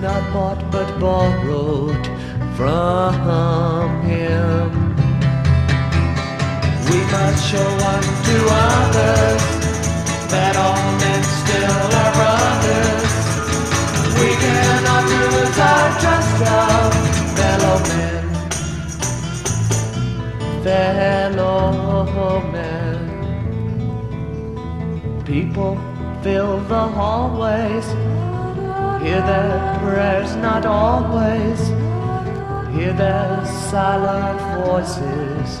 not bought but borrowed from Must show unto others. That all men still are brothers. We cannot lose our trust of fellow men. Fellow men. People fill the hallways, hear their prayers not always, hear their silent voices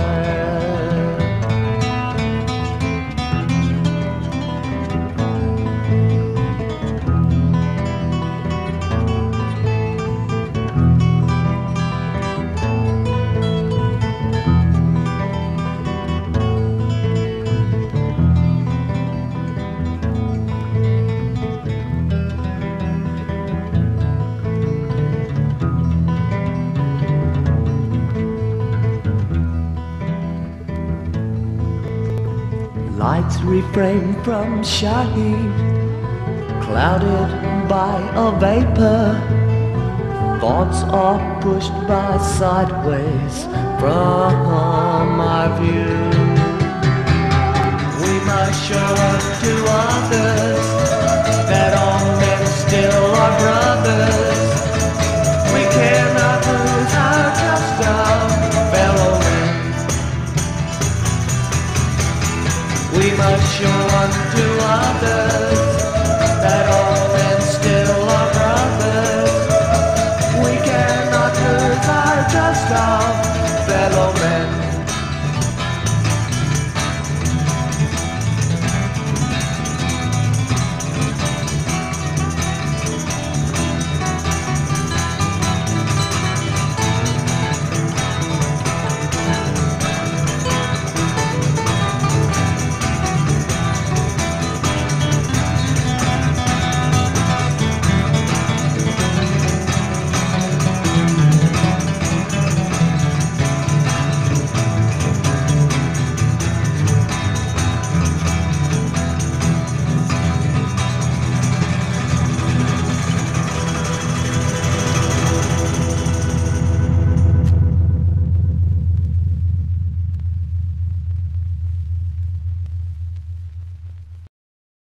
Lights refrain from shining, clouded by a vapor. Thoughts are pushed by sideways from our view. We must show We must show unto others that